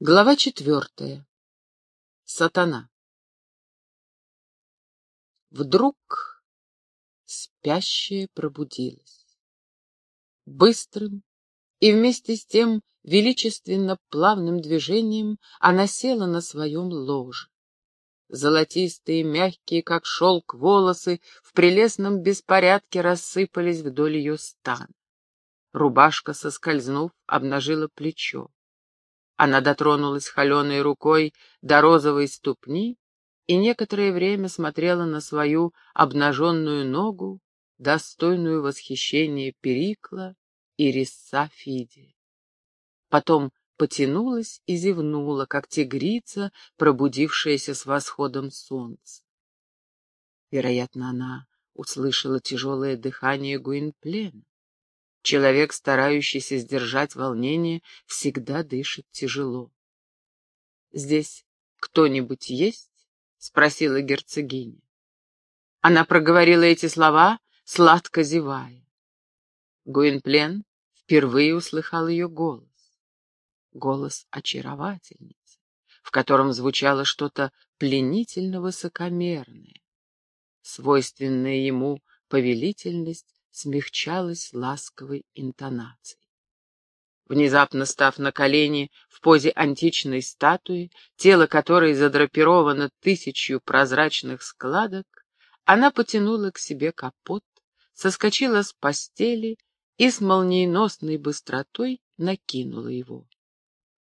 Глава четвертая. Сатана. Вдруг спящая пробудилась. Быстрым и вместе с тем величественно плавным движением она села на своем ложе. Золотистые, мягкие, как шелк, волосы в прелестном беспорядке рассыпались вдоль ее стана. Рубашка, соскользнув, обнажила плечо. Она дотронулась холеной рукой до розовой ступни и некоторое время смотрела на свою обнаженную ногу, достойную восхищения Перикла и резца Фиди. Потом потянулась и зевнула, как тигрица, пробудившаяся с восходом солнца. Вероятно, она услышала тяжелое дыхание Гуинплена. Человек, старающийся сдержать волнение, всегда дышит тяжело. «Здесь кто-нибудь есть?» — спросила герцогиня. Она проговорила эти слова, сладко зевая. Гуинплен впервые услыхал ее голос. Голос очаровательницы, в котором звучало что-то пленительно высокомерное. Свойственная ему повелительность смягчалась ласковой интонацией. Внезапно став на колени в позе античной статуи, тело которой задрапировано тысячью прозрачных складок, она потянула к себе капот, соскочила с постели и с молниеносной быстротой накинула его.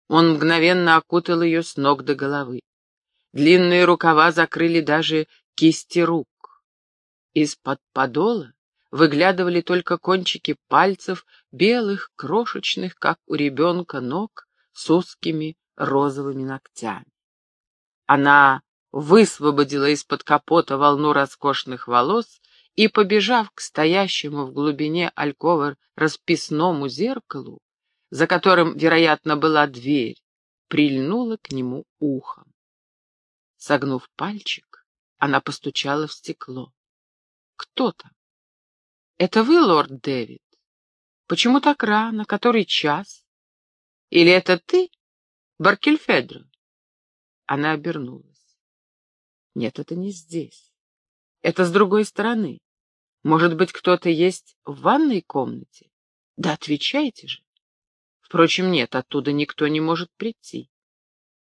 Он мгновенно окутал ее с ног до головы. Длинные рукава закрыли даже кисти рук. Из-под подола выглядывали только кончики пальцев, белых, крошечных, как у ребенка, ног с узкими розовыми ногтями. Она высвободила из-под капота волну роскошных волос и, побежав к стоящему в глубине алькова расписному зеркалу, за которым, вероятно, была дверь, прильнула к нему ухом. Согнув пальчик, она постучала в стекло. Кто там? «Это вы, лорд Дэвид? Почему так рано? Который час? Или это ты, Баркельфедро?» Она обернулась. «Нет, это не здесь. Это с другой стороны. Может быть, кто-то есть в ванной комнате? Да отвечайте же. Впрочем, нет, оттуда никто не может прийти».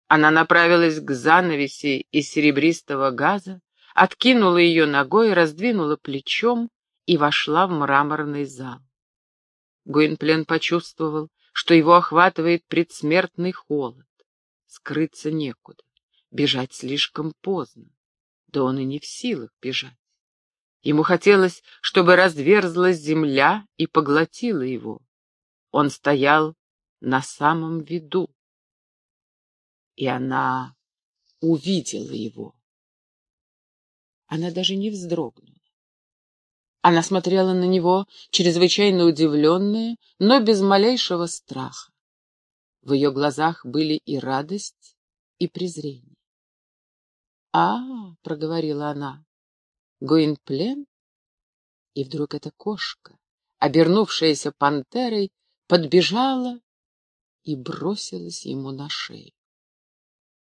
Она направилась к занавеси из серебристого газа, откинула ее ногой, раздвинула плечом и вошла в мраморный зал. Гуинплен почувствовал, что его охватывает предсмертный холод. Скрыться некуда, бежать слишком поздно. Да он и не в силах бежать. Ему хотелось, чтобы разверзлась земля и поглотила его. Он стоял на самом виду. И она увидела его. Она даже не вздрогнула. Она смотрела на него, чрезвычайно удивленная, но без малейшего страха. В ее глазах были и радость, и презрение. «А, — проговорила она, — Гуинплен?» И вдруг эта кошка, обернувшаяся пантерой, подбежала и бросилась ему на шею.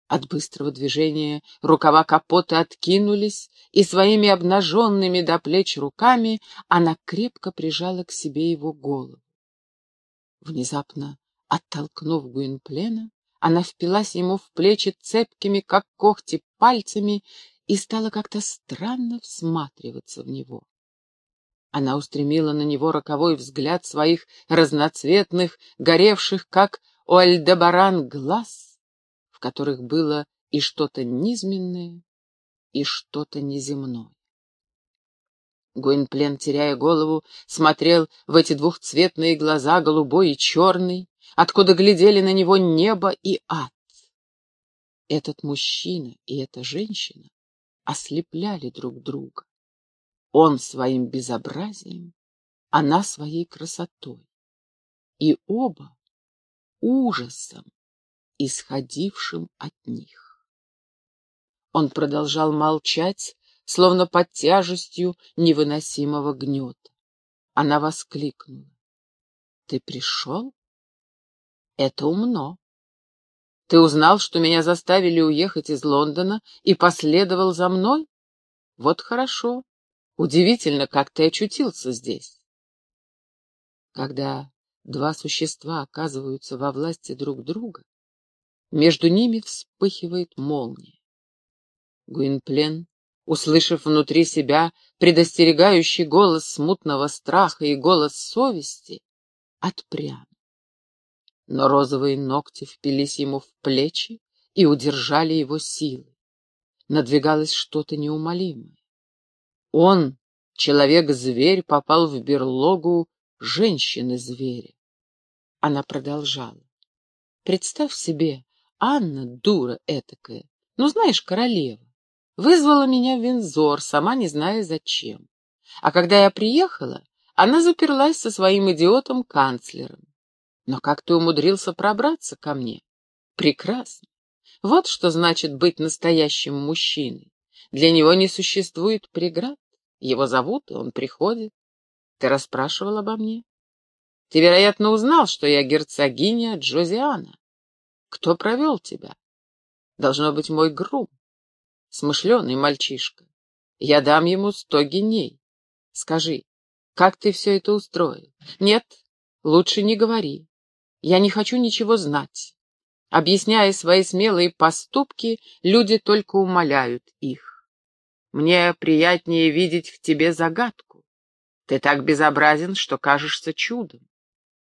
От быстрого движения рукава капота откинулись, и своими обнаженными до плеч руками она крепко прижала к себе его голову. Внезапно, оттолкнув Гуинплена, она впилась ему в плечи цепкими, как когти, пальцами и стала как-то странно всматриваться в него. Она устремила на него роковой взгляд своих разноцветных, горевших, как у Альдебаран, глаз — которых было и что-то низменное, и что-то неземное. Гуинплен, теряя голову, смотрел в эти двухцветные глаза, голубой и черный, откуда глядели на него небо и ад. Этот мужчина и эта женщина ослепляли друг друга. Он своим безобразием, она своей красотой. И оба ужасом исходившим от них. Он продолжал молчать, словно под тяжестью невыносимого гнета. Она воскликнула. — Ты пришел? Это умно. Ты узнал, что меня заставили уехать из Лондона и последовал за мной? Вот хорошо. Удивительно, как ты очутился здесь. Когда два существа оказываются во власти друг друга, между ними вспыхивает молния. Гуинплен, услышав внутри себя предостерегающий голос смутного страха и голос совести, отпрянул. Но розовые ногти впились ему в плечи и удержали его силы. Надвигалось что-то неумолимое. Он, человек-зверь, попал в берлогу женщины-зверя. Она продолжала. Представь себе, Анна, дура этакая, ну, знаешь, королева, вызвала меня в Винзор, сама не зная зачем. А когда я приехала, она заперлась со своим идиотом-канцлером. Но как ты умудрился пробраться ко мне? Прекрасно. Вот что значит быть настоящим мужчиной. Для него не существует преград. Его зовут, и он приходит. Ты расспрашивал обо мне? Ты, вероятно, узнал, что я герцогиня Джозиана. Кто провел тебя? Должно быть мой грум. Смышленый мальчишка. Я дам ему сто геней. Скажи, как ты все это устроил? Нет, лучше не говори. Я не хочу ничего знать. Объясняя свои смелые поступки, люди только умоляют их. Мне приятнее видеть в тебе загадку. Ты так безобразен, что кажешься чудом.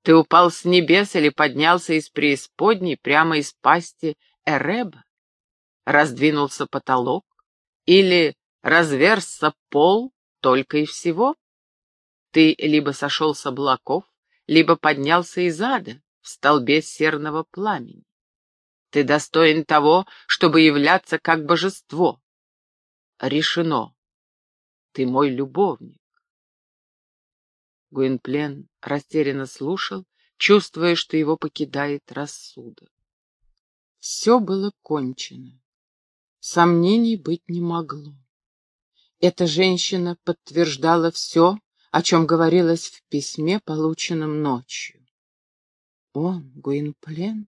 Ты упал с небес или поднялся из преисподней прямо из пасти Эреба? Раздвинулся потолок? Или разверзся пол только и всего? Ты либо сошел с облаков, либо поднялся из ада, в столбе серного пламени. Ты достоин того, чтобы являться как божество. Решено. Ты мой любовник. Гуинплен растерянно слушал, чувствуя, что его покидает рассудок. Все было кончено. Сомнений быть не могло. Эта женщина подтверждала все, о чем говорилось в письме, полученном ночью. Он, Гуинплен,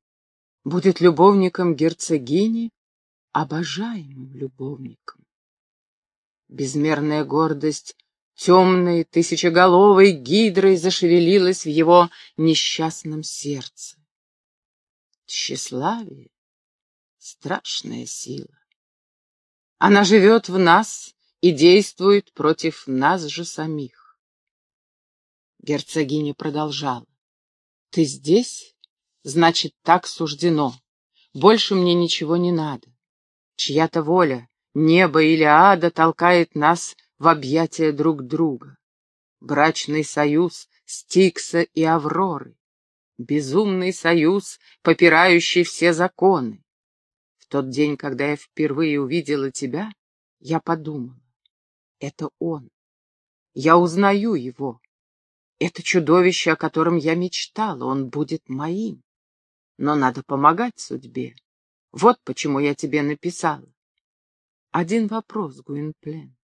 будет любовником герцогини, обожаемым любовником. Безмерная гордость темной тысячеголовой гидрой зашевелилась в его несчастном сердце. Тщеславие — страшная сила. Она живет в нас и действует против нас же самих. Герцогиня продолжала. Ты здесь? Значит, так суждено. Больше мне ничего не надо. Чья-то воля, небо или ада толкает нас в объятия друг друга. Брачный союз Стикса и Авроры. Безумный союз, попирающий все законы. В тот день, когда я впервые увидела тебя, я подумала, это он. Я узнаю его. Это чудовище, о котором я мечтала, он будет моим. Но надо помогать судьбе. Вот почему я тебе написала. Один вопрос, Гуинплен.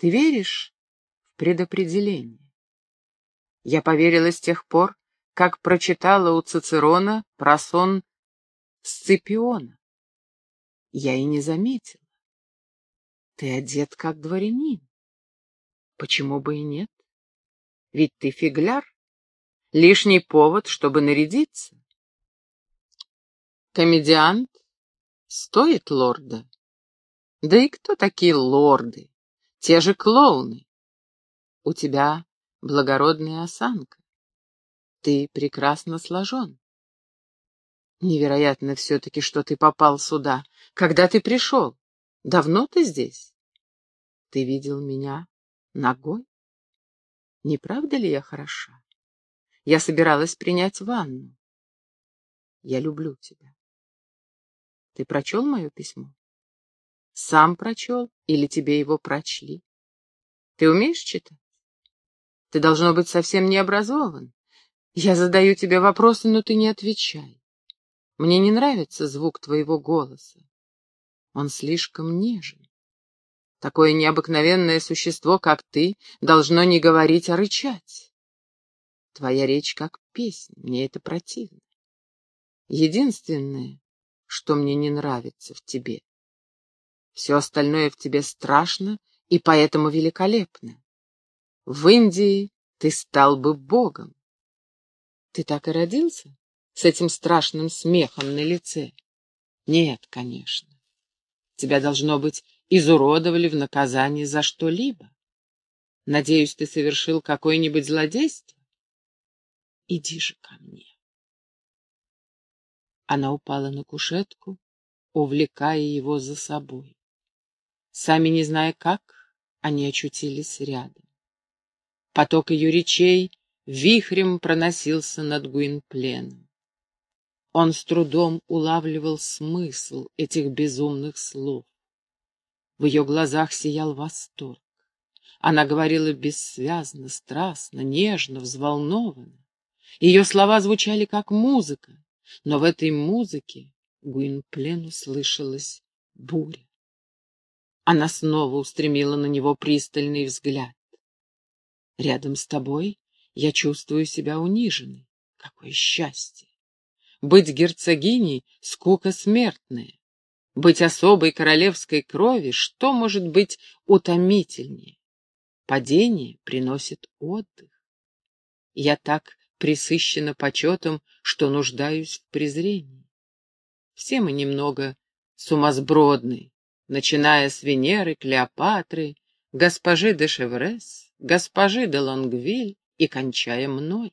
Ты веришь в предопределение? Я поверила с тех пор, как прочитала у Цицерона про сон Сципиона. Я и не заметила. Ты одет как дворянин. Почему бы и нет? Ведь ты фигляр. Лишний повод, чтобы нарядиться. Комедиант стоит лорда. Да и кто такие лорды? Те же клоуны. У тебя благородная осанка. Ты прекрасно сложен. Невероятно все-таки, что ты попал сюда. Когда ты пришел? Давно ты здесь? Ты видел меня ногой? Не правда ли я хороша? Я собиралась принять ванну. Я люблю тебя. Ты прочел мое письмо? Сам прочел или тебе его прочли? Ты умеешь читать? Ты, должно быть, совсем не образован. Я задаю тебе вопросы, но ты не отвечай. Мне не нравится звук твоего голоса. Он слишком нежен. Такое необыкновенное существо, как ты, должно не говорить, а рычать. Твоя речь как песня, мне это противно. Единственное, что мне не нравится в тебе. Все остальное в тебе страшно и поэтому великолепно. В Индии ты стал бы богом. Ты так и родился? С этим страшным смехом на лице? Нет, конечно. Тебя, должно быть, изуродовали в наказании за что-либо. Надеюсь, ты совершил какое-нибудь злодейство? Иди же ко мне. Она упала на кушетку, увлекая его за собой. Сами не зная как, они очутились рядом. Поток ее речей вихрем проносился над Гуинпленом. Он с трудом улавливал смысл этих безумных слов. В ее глазах сиял восторг. Она говорила бессвязно, страстно, нежно, взволнованно. Ее слова звучали как музыка, но в этой музыке Гуинплену слышалась буря. Она снова устремила на него пристальный взгляд. «Рядом с тобой я чувствую себя униженной. Какое счастье! Быть герцогиней — скука смертная. Быть особой королевской крови, что может быть утомительнее? Падение приносит отдых. Я так присыщена почетом, что нуждаюсь в презрении. Все мы немного сумасбродны, начиная с Венеры, Клеопатры, госпожи де Шеврес, госпожи де Лонгвиль и кончая мной.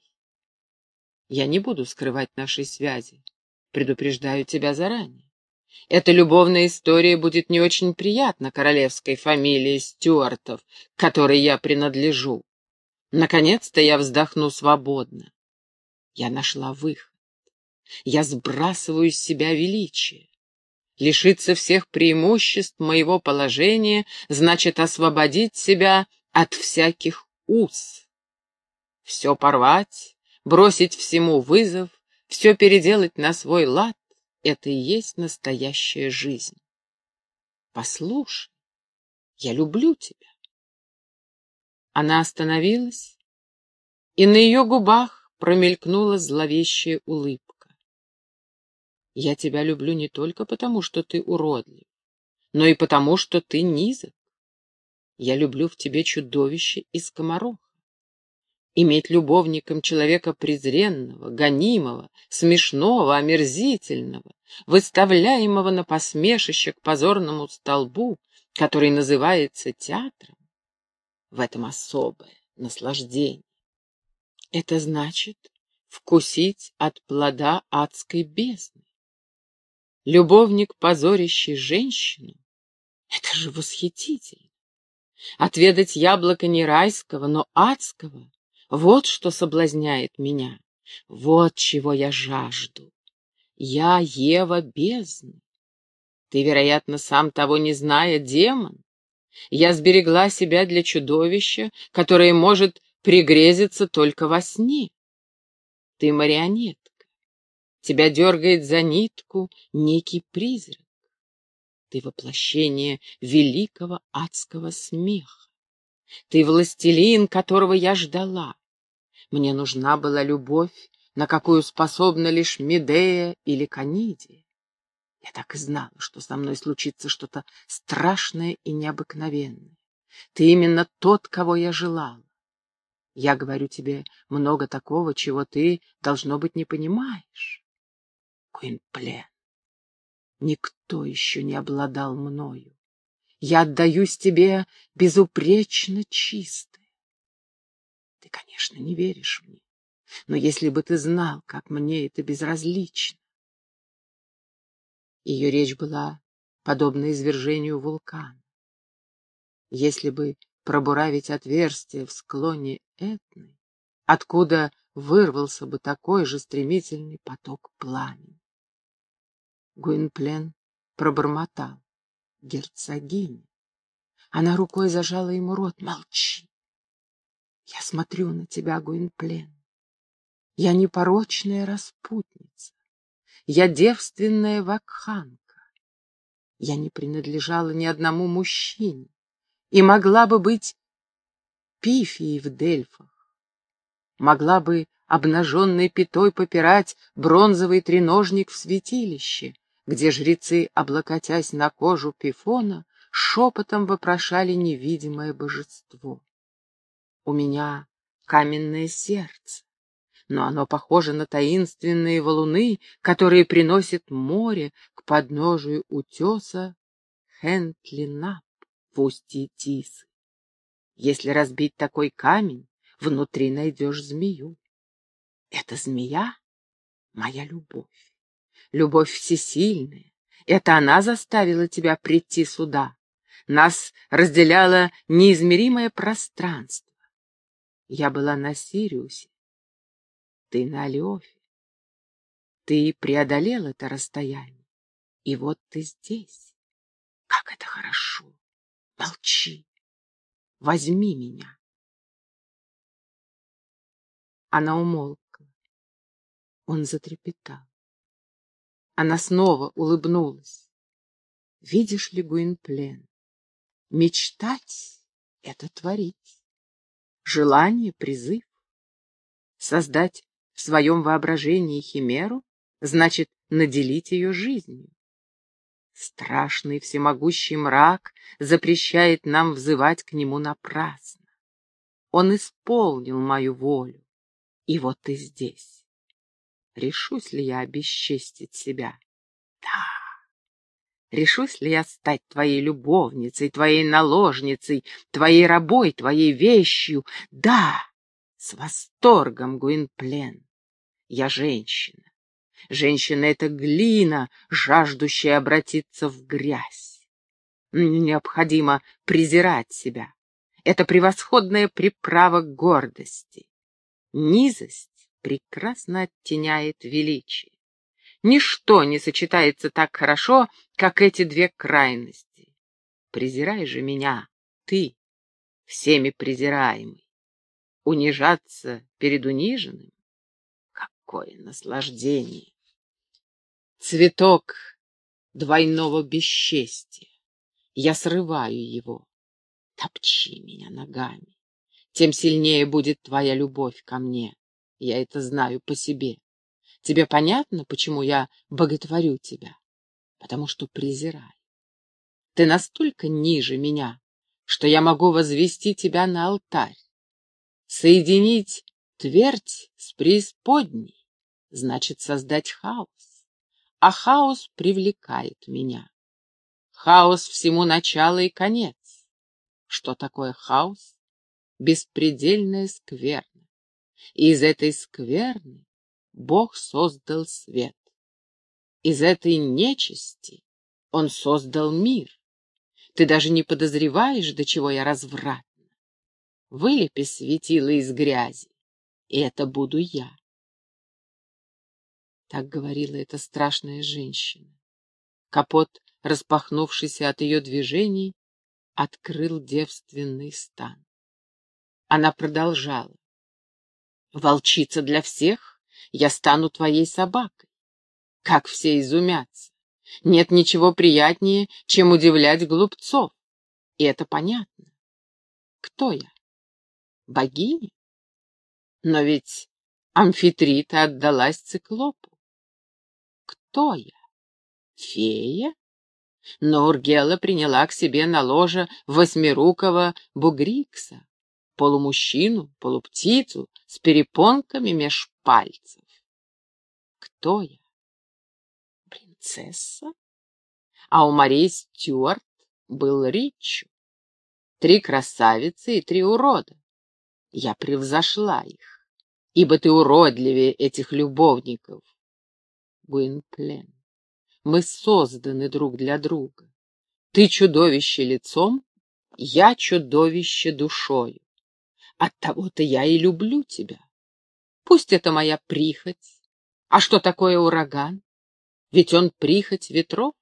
Я не буду скрывать нашей связи, предупреждаю тебя заранее. Эта любовная история будет не очень приятна королевской фамилии Стюартов, которой я принадлежу. Наконец-то я вздохну свободно. Я нашла выход. Я сбрасываю с себя величие. Лишиться всех преимуществ моего положения значит освободить себя от всяких уз. Все порвать, бросить всему вызов, все переделать на свой лад — это и есть настоящая жизнь. Послушай, я люблю тебя. Она остановилась, и на ее губах промелькнула зловещая улыбка. «Я тебя люблю не только потому, что ты уродлив, но и потому, что ты низок. Я люблю в тебе чудовище и скомороха. Иметь любовником человека презренного, гонимого, смешного, омерзительного, выставляемого на посмешище к позорному столбу, который называется театром, в этом особое наслаждение. Это значит вкусить от плода адской бездны. Любовник, позорящий женщину, это же восхитительно. Отведать яблоко не райского, но адского, вот что соблазняет меня, вот чего я жажду. Я Ева бездны. Ты, вероятно, сам того не зная, демон. Я сберегла себя для чудовища, которое может пригрезится только во сне. Ты марионетка. Тебя дергает за нитку некий призрак. Ты воплощение великого адского смеха. Ты властелин, которого я ждала. Мне нужна была любовь, на какую способна лишь Медея или Канидия. Я так и знала, что со мной случится что-то страшное и необыкновенное. Ты именно тот, кого я желала. Я говорю тебе много такого, чего ты, должно быть, не понимаешь. Куинплен, никто еще не обладал мною. Я отдаюсь тебе безупречно чистой. Ты, конечно, не веришь мне, но если бы ты знал, как мне это безразлично. Ее речь была подобна извержению вулкана. Если бы пробуравить отверстие в склоне Этны, откуда вырвался бы такой же стремительный поток пламени. Гуинплен пробормотал. Герцогиня. Она рукой зажала ему рот. Молчи. Я смотрю на тебя, Гуинплен. Я непорочная распутница. Я девственная вакханка. Я не принадлежала ни одному мужчине и могла бы быть Пифией в Дельфах, могла бы обнаженной пятой попирать бронзовый треножник в святилище, где жрецы, облокотясь на кожу пифона, шепотом вопрошали невидимое божество. У меня каменное сердце, но оно похоже на таинственные валуны, которые приносит море к подножию утеса Хентлинап в устье Тисы. Если разбить такой камень, внутри найдешь змею. Эта змея — моя любовь, любовь всесильная. Это она заставила тебя прийти сюда. Нас разделяло неизмеримое пространство. Я была на Сириусе, ты на Алиофе. Ты преодолел это расстояние, и вот ты здесь. Как это хорошо! Молчи! Возьми меня. Она умолкла. Он затрепетал. Она снова улыбнулась. Видишь ли, Гуинплен, мечтать — это творить. Желание — призыв. Создать в своем воображении химеру значит наделить ее жизнью. Страшный всемогущий мрак запрещает нам взывать к нему напрасно. Он исполнил мою волю, и вот ты здесь. Решусь ли я обесчестить себя? Да. Решусь ли я стать твоей любовницей, твоей наложницей, твоей рабой, твоей вещью? Да, с восторгом, Гуинплен. Я женщина. Женщина — это глина, жаждущая обратиться в грязь. Необходимо презирать себя. Это превосходная приправа гордости. Низость прекрасно оттеняет величие. Ничто не сочетается так хорошо, как эти две крайности. Презирай же меня, ты, всеми презираемый. Унижаться перед униженным какое наслаждение! Цветок двойного бесчестия. Я срываю его. Топчи меня ногами. Тем сильнее будет твоя любовь ко мне. Я это знаю по себе. Тебе понятно, почему я боготворю тебя? Потому что презираю. Ты настолько ниже меня, что я могу возвести тебя на алтарь, соединить твердь с преисподней значит создать хаос, а хаос привлекает меня. Хаос всему начало и конец. Что такое хаос? Беспредельная скверна. Из этой скверны Бог создал свет. Из этой нечисти Он создал мир. Ты даже не подозреваешь, до чего я развратна. Вылепи светило из грязи, и это буду я. Так говорила эта страшная женщина. Капот, распахнувшийся от ее движений, открыл девственный стан. Она продолжала. «Волчица для всех, я стану твоей собакой. Как все изумятся. Нет ничего приятнее, чем удивлять глупцов. И это понятно. Кто я? Богиня? Но ведь Амфитрита отдалась циклопу кто я? Фея? Но Ургела приняла к себе на ложе восьмирукого бугрикса, полумужчину, полуптицу с перепонками меж пальцев. Кто я? Принцесса? А у Марии Стюарт был Ричу. Три красавицы и три урода. Я превзошла их, ибо ты уродливее этих любовников. Гуинплен. Мы созданы друг для друга. Ты чудовище лицом, я чудовище душою. Оттого-то я и люблю тебя. Пусть это моя прихоть. А что такое ураган? Ведь он прихоть ветров.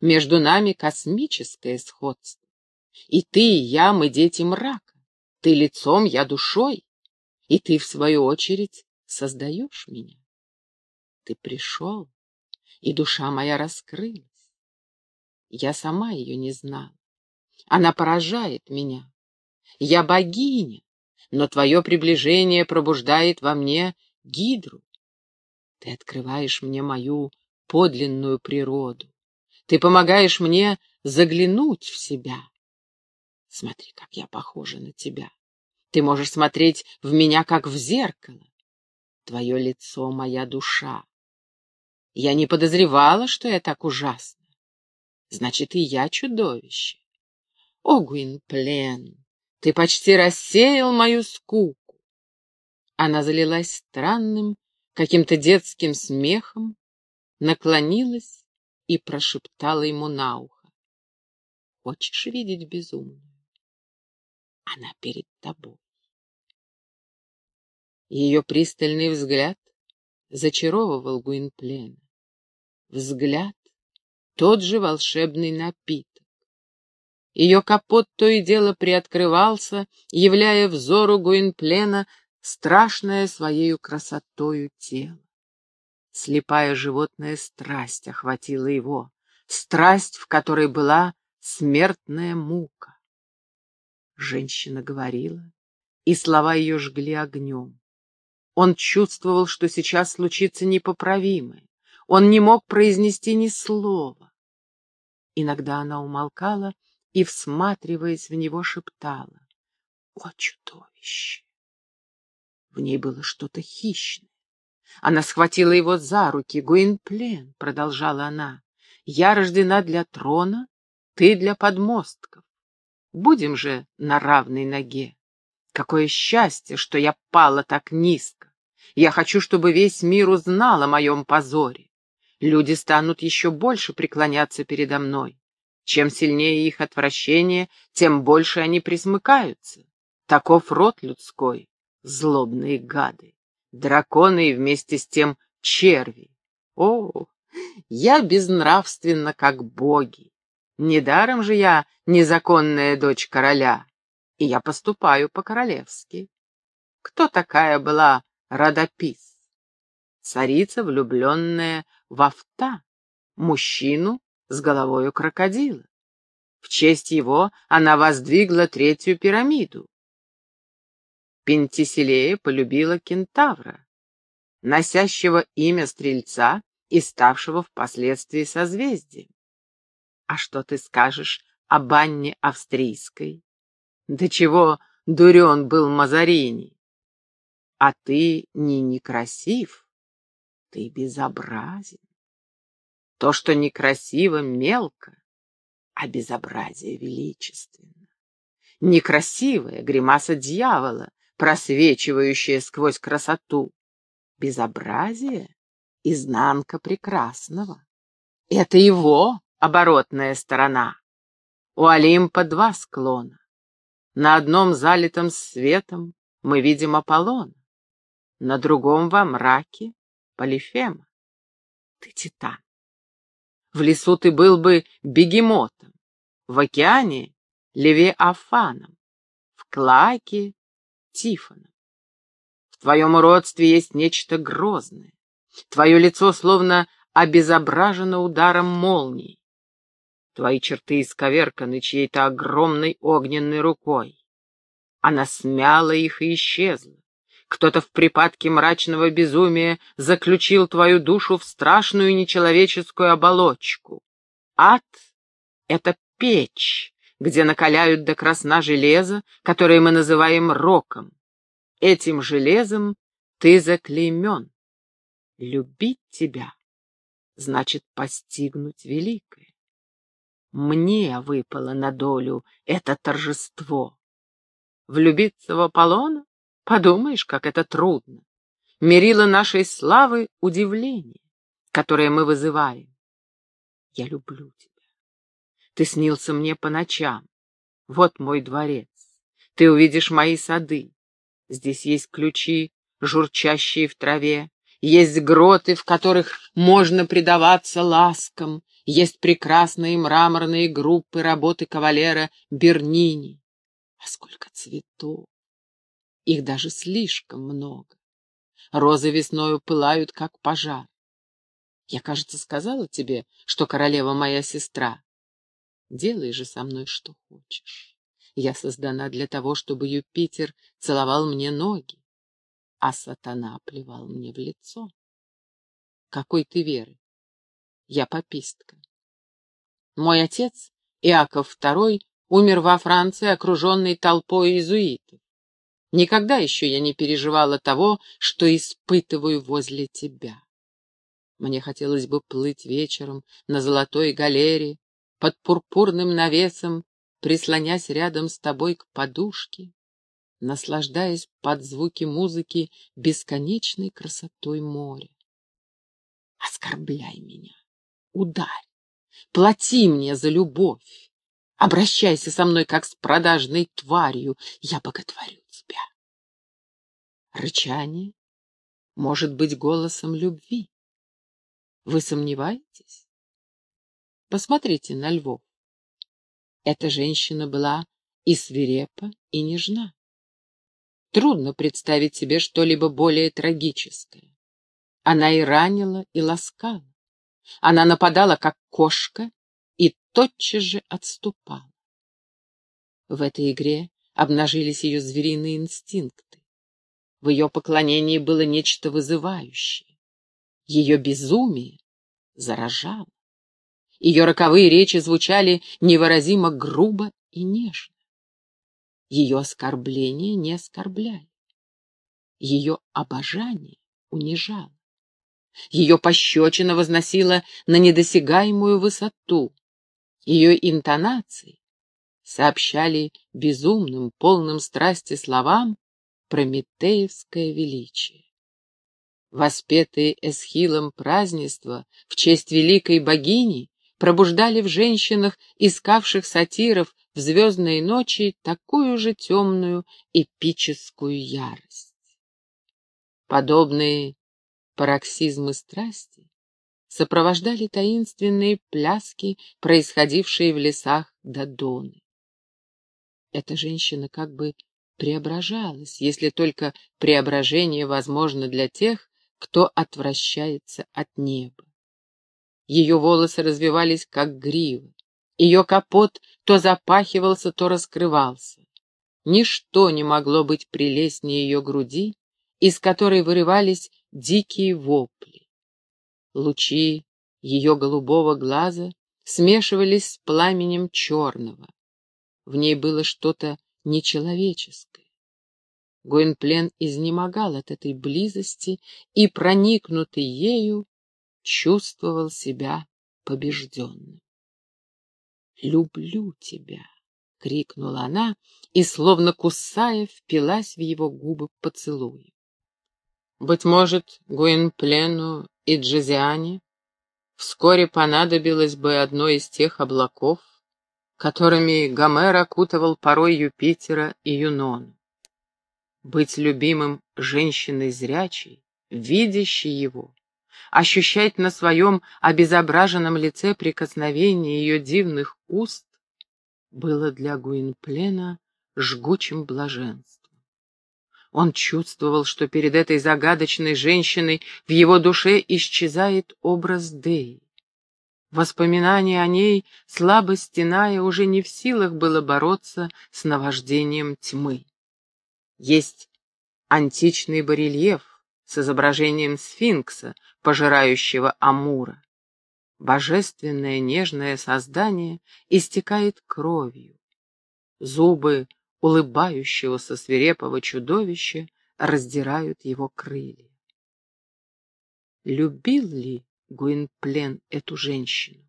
Между нами космическое сходство. И ты, и я, мы дети мрака. Ты лицом, я душой. И ты, в свою очередь, создаешь меня ты пришел, и душа моя раскрылась. Я сама ее не знала. Она поражает меня. Я богиня, но твое приближение пробуждает во мне гидру. Ты открываешь мне мою подлинную природу. Ты помогаешь мне заглянуть в себя. Смотри, как я похожа на тебя. Ты можешь смотреть в меня, как в зеркало. Твое лицо — моя душа. Я не подозревала, что я так ужасна. Значит, и я чудовище. О, Гуинплен, ты почти рассеял мою скуку. Она залилась странным, каким-то детским смехом, наклонилась и прошептала ему на ухо. Хочешь видеть безумную? Она перед тобой. Ее пристальный взгляд зачаровывал Гуинплена. Взгляд — тот же волшебный напиток. Ее капот то и дело приоткрывался, являя взору Гуинплена страшное своею красотою тело. Слепая животная страсть охватила его, страсть, в которой была смертная мука. Женщина говорила, и слова ее жгли огнем. Он чувствовал, что сейчас случится непоправимое. Он не мог произнести ни слова. Иногда она умолкала и, всматриваясь в него, шептала. «О, чудовище!» В ней было что-то хищное. Она схватила его за руки. «Гуинплен», — продолжала она, — «я рождена для трона, ты для подмостков. Будем же на равной ноге. Какое счастье, что я пала так низко. Я хочу, чтобы весь мир узнал о моем позоре. Люди станут еще больше преклоняться передо мной. Чем сильнее их отвращение, тем больше они присмыкаются. Таков род людской, злобные гады, драконы и вместе с тем черви. О, я безнравственна, как боги. Недаром же я незаконная дочь короля, и я поступаю по-королевски. Кто такая была Радопис? Царица, влюбленная в Авта, мужчину с головою крокодила. В честь его она воздвигла третью пирамиду. Пентиселея полюбила кентавра, носящего имя Стрельца и ставшего впоследствии созвездием. А что ты скажешь об Анне Австрийской? До чего дурен был Мазарини? А ты не некрасив, ты безобразен. То, что некрасиво, мелко, а безобразие величественно. Некрасивая гримаса дьявола, просвечивающая сквозь красоту. Безобразие — изнанка прекрасного. Это его оборотная сторона. У Олимпа два склона. На одном залитом светом мы видим Аполлона, на другом во мраке — Полифема. Ты титан. В лесу ты был бы бегемотом, в океане — левиафаном, в клаке — тифоном. В твоем уродстве есть нечто грозное. Твое лицо словно обезображено ударом молнии. Твои черты исковерканы чьей-то огромной огненной рукой. Она смяла их и исчезла. Кто-то в припадке мрачного безумия заключил твою душу в страшную нечеловеческую оболочку. Ад — это печь, где накаляют до красна железо, которое мы называем роком. Этим железом ты заклеймен. Любить тебя значит постигнуть великое. Мне выпало на долю это торжество. Влюбиться в Аполлона? Подумаешь, как это трудно. Мерило нашей славы удивление, которое мы вызываем. Я люблю тебя. Ты снился мне по ночам. Вот мой дворец. Ты увидишь мои сады. Здесь есть ключи, журчащие в траве. Есть гроты, в которых можно предаваться ласкам. Есть прекрасные мраморные группы работы кавалера Бернини. А сколько цветов! Их даже слишком много. Розы весною пылают, как пожар. Я, кажется, сказала тебе, что королева моя сестра. Делай же со мной, что хочешь. Я создана для того, чтобы Юпитер целовал мне ноги, а сатана плевал мне в лицо. Какой ты веры? Я попистка. Мой отец, Иаков II, умер во Франции, окруженный толпой иезуитов. Никогда еще я не переживала того, что испытываю возле тебя. Мне хотелось бы плыть вечером на золотой галере, под пурпурным навесом, прислонясь рядом с тобой к подушке, наслаждаясь под звуки музыки бесконечной красотой моря. Оскорбляй меня, ударь, плати мне за любовь, обращайся со мной как с продажной тварью, я боготворю. Рычание может быть голосом любви. Вы сомневаетесь? Посмотрите на львов. Эта женщина была и свирепа, и нежна. Трудно представить себе что-либо более трагическое. Она и ранила, и ласкала. Она нападала, как кошка, и тотчас же отступала. В этой игре обнажились ее звериные инстинкты. В ее поклонении было нечто вызывающее. Ее безумие заражало. Ее роковые речи звучали невыразимо грубо и нежно. Ее оскорбление не оскорбляли. Ее обожание унижало. Ее пощечина возносила на недосягаемую высоту. Ее интонации сообщали безумным, полным страсти словам прометеевское величие. Воспетые Эсхилом празднества в честь великой богини пробуждали в женщинах, искавших сатиров в звездные ночи, такую же темную эпическую ярость. Подобные пароксизмы страсти сопровождали таинственные пляски, происходившие в лесах Додоны. Эта женщина как бы преображалась, если только преображение возможно для тех, кто отвращается от неба. Ее волосы развивались, как грива. Ее капот то запахивался, то раскрывался. Ничто не могло быть прелестнее ее груди, из которой вырывались дикие вопли. Лучи ее голубого глаза смешивались с пламенем черного. В ней было что-то нечеловеческое. Гуинплен изнемогал от этой близости и, проникнутый ею, чувствовал себя побежденным. «Люблю тебя!» — крикнула она и, словно кусая, впилась в его губы поцелуем. Быть может, Гуинплену и Джезиане вскоре понадобилось бы одно из тех облаков, которыми Гомер окутывал порой Юпитера и Юнону. Быть любимым женщиной зрячей, видящей его, ощущать на своем обезображенном лице прикосновение ее дивных уст, было для Гуинплена жгучим блаженством. Он чувствовал, что перед этой загадочной женщиной в его душе исчезает образ Деи. Воспоминание о ней, слабо стеная, уже не в силах было бороться с наваждением тьмы. Есть античный барельеф с изображением сфинкса, пожирающего Амура. Божественное нежное создание истекает кровью. Зубы улыбающегося свирепого чудовища раздирают его крылья. Любил ли Гуинплен эту женщину?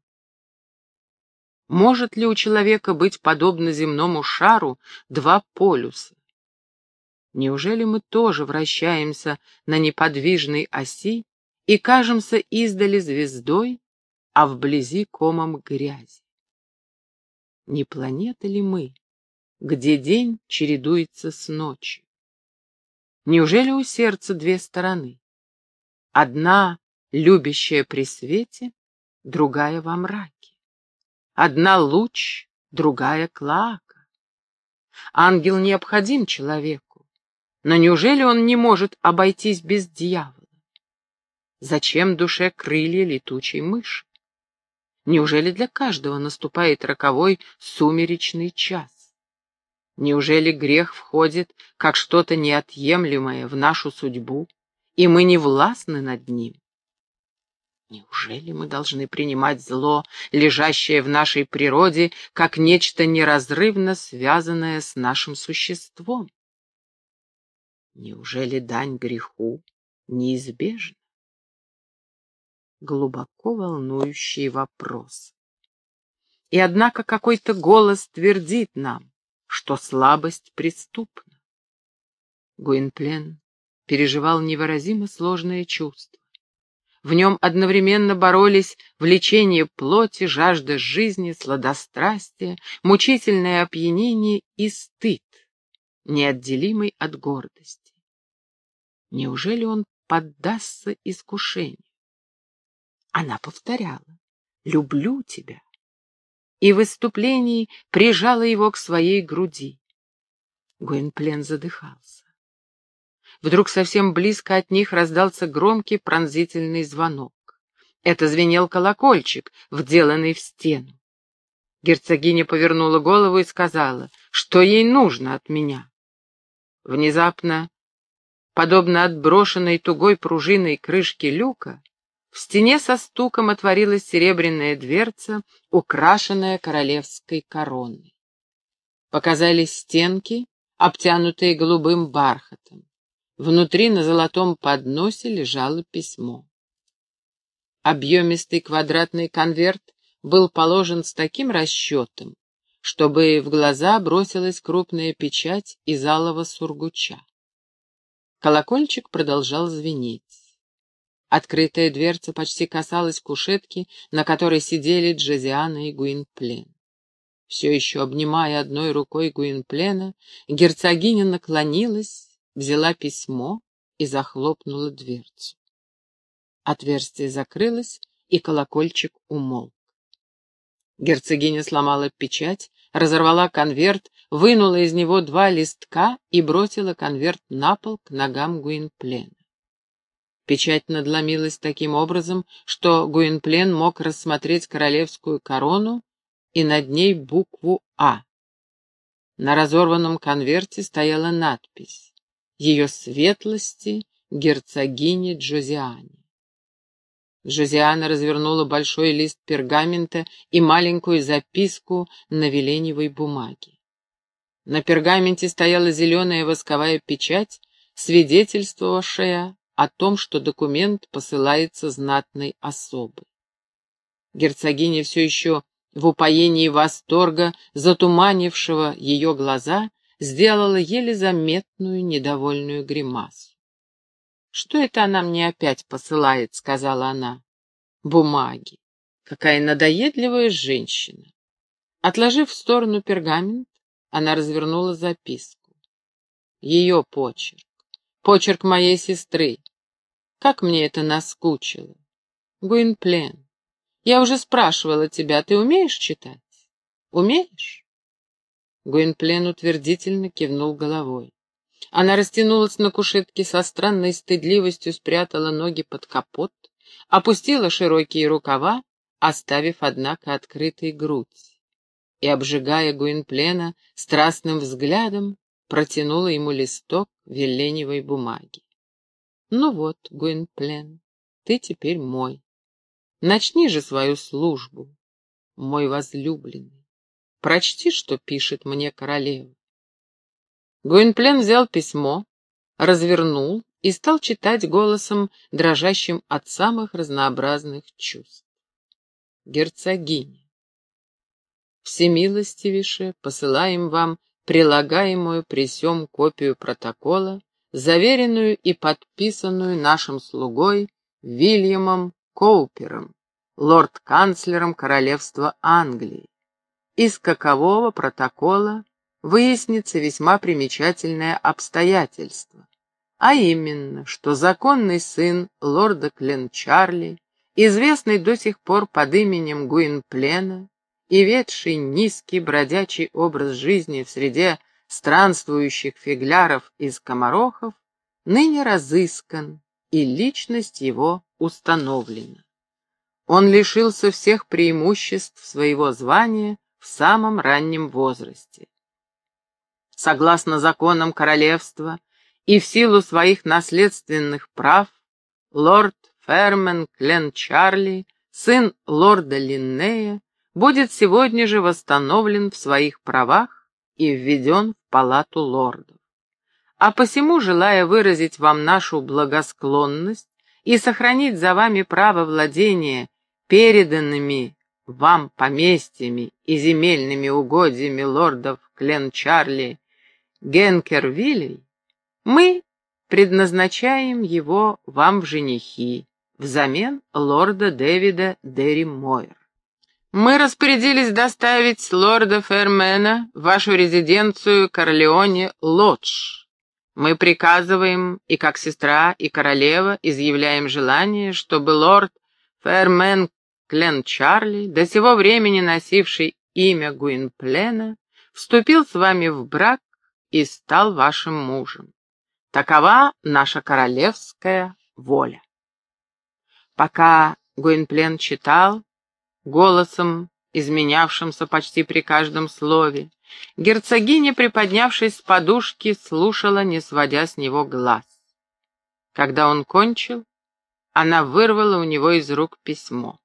Может ли у человека быть, подобно земному шару, два полюса? Неужели мы тоже вращаемся на неподвижной оси и кажемся издали звездой, а вблизи комом грязи? Не планета ли мы, где день чередуется с ночью? Неужели у сердца две стороны? Одна любящая при свете, другая во мраке. Одна луч, другая клака. Ангел необходим человеку, но неужели он не может обойтись без дьявола? Зачем душе крылья летучей мыши? Неужели для каждого наступает роковой сумеречный час? Неужели грех входит как что-то неотъемлемое в нашу судьбу, и мы не властны над ним? Неужели мы должны принимать зло, лежащее в нашей природе, как нечто неразрывно связанное с нашим существом? Неужели дань греху неизбежна? Глубоко волнующий вопрос. И однако какой-то голос твердит нам, что слабость преступна. Гуинплен переживал невыразимо сложное чувство. В нем одновременно боролись влечение плоти, жажда жизни, сладострастие, мучительное опьянение и стыд, неотделимый от гордости. Неужели он поддастся искушению? Она повторяла «люблю тебя» и в выступлении прижала его к своей груди. Гуинплен задыхался. Вдруг совсем близко от них раздался громкий пронзительный звонок. Это звенел колокольчик, вделанный в стену. Герцогиня повернула голову и сказала, что ей нужно от меня. Внезапно, подобно отброшенной тугой пружиной крышки люка, в стене со стуком отворилась серебряная дверца, украшенная королевской короной. Показались стенки, обтянутые голубым бархатом. Внутри на золотом подносе лежало письмо. Объемистый квадратный конверт был положен с таким расчетом, чтобы в глаза бросилась крупная печать из алого сургуча. Колокольчик продолжал звенеть. Открытая дверца почти касалась кушетки, на которой сидели Джозиана и Гуинплен. Все еще обнимая одной рукой Гуинплена, герцогиня наклонилась взяла письмо и захлопнула дверцу. Отверстие закрылось, и колокольчик умолк. Герцогиня сломала печать, разорвала конверт, вынула из него два листка и бросила конверт на пол к ногам Гуинплена. Печать надломилась таким образом, что Гуинплен мог рассмотреть королевскую корону и над ней букву «А». На разорванном конверте стояла надпись ее светлости герцогини Джозиане. Джозиана развернула большой лист пергамента и маленькую записку на веленевой бумаге. На пергаменте стояла зеленая восковая печать, свидетельствовавшая о том, что документ посылается знатной особой. Герцогиня все еще в упоении восторга, затуманившего ее глаза, сделала еле заметную недовольную гримасу. «Что это она мне опять посылает?» — сказала она. «Бумаги. Какая надоедливая женщина!» Отложив в сторону пергамент, она развернула записку. Ее почерк. Почерк моей сестры. Как мне это наскучило. Гуинплен, я уже спрашивала тебя, ты умеешь читать? Умеешь? Гуинплен утвердительно кивнул головой. Она растянулась на кушетке со странной стыдливостью, спрятала ноги под капот, опустила широкие рукава, оставив, однако, открытой грудь. И, обжигая Гуинплена страстным взглядом, протянула ему листок веленевой бумаги. «Ну вот, Гуинплен, ты теперь мой. Начни же свою службу, мой возлюбленный. Прочти, что пишет мне королева. Гуинплен взял письмо, развернул и стал читать голосом, дрожащим от самых разнообразных чувств. Герцогиня, всемилостивейше посылаем вам прилагаемую при сём копию протокола, заверенную и подписанную нашим слугой Вильямом Коупером, лорд-канцлером Королевства Англии, из какового протокола выяснится весьма примечательное обстоятельство, а именно, что законный сын лорда Кленчарли, известный до сих пор под именем Гуинплена и ведший низкий бродячий образ жизни в среде странствующих фигляров из комарохов, ныне разыскан, и личность его установлена. Он лишился всех преимуществ своего звания в самом раннем возрасте. согласно законам королевства и в силу своих наследственных прав, лорд Фермен Клен Чарли, сын лорда Линнея, будет сегодня же восстановлен в своих правах и введен в палату лордов. А посему, желая выразить вам нашу благосклонность и сохранить за вами право владения переданными вам поместьями и земельными угодьями лордов Клен-Чарли Генкервиллей, мы предназначаем его вам в женихи взамен лорда Дэвида Дерри Мойер. Мы распорядились доставить лорда Фермена в вашу резиденцию Корлеоне Лодж. Мы приказываем, и как сестра, и королева, изъявляем желание, чтобы лорд Фермен Клен Чарли, до сего времени носивший имя Гуинплена, вступил с вами в брак и стал вашим мужем. Такова наша королевская воля. Пока Гуинплен читал, голосом, изменявшимся почти при каждом слове, герцогиня, приподнявшись с подушки, слушала, не сводя с него глаз. Когда он кончил, она вырвала у него из рук письмо.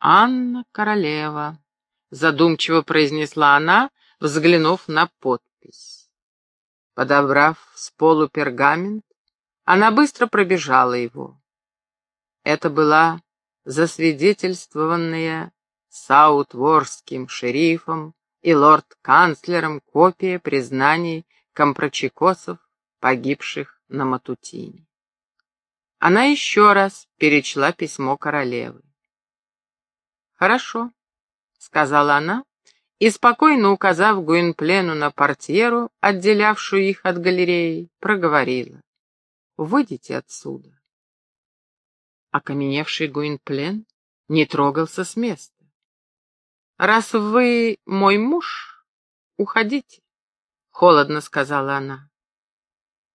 «Анна Королева», — задумчиво произнесла она, взглянув на подпись. Подобрав с полу пергамент, она быстро пробежала его. Это была засвидетельствованная Саутворским шерифом и лорд-канцлером копия признаний компрочекосов, погибших на Матутине. Она еще раз перечла письмо королевы. «Хорошо», — сказала она, и, спокойно указав Гуинплену на портьеру, отделявшую их от галереи, проговорила. «Выйдите отсюда». Окаменевший Гуинплен не трогался с места. «Раз вы мой муж, уходите», — холодно сказала она.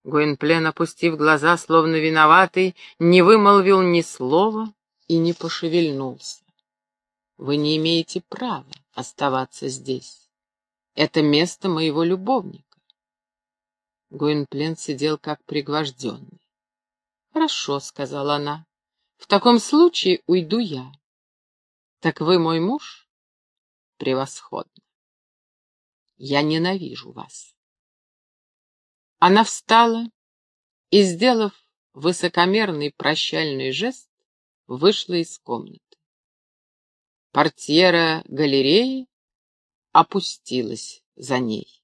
Гуинплен, опустив глаза, словно виноватый, не вымолвил ни слова и не пошевельнулся. Вы не имеете права оставаться здесь. Это место моего любовника. Гуинплен сидел как пригвожденный. «Хорошо», — сказала она, — «в таком случае уйду я». «Так вы мой муж?» «Превосходно. Я ненавижу вас». Она встала и, сделав высокомерный прощальный жест, вышла из комнаты. Портьера галереи опустилась за ней.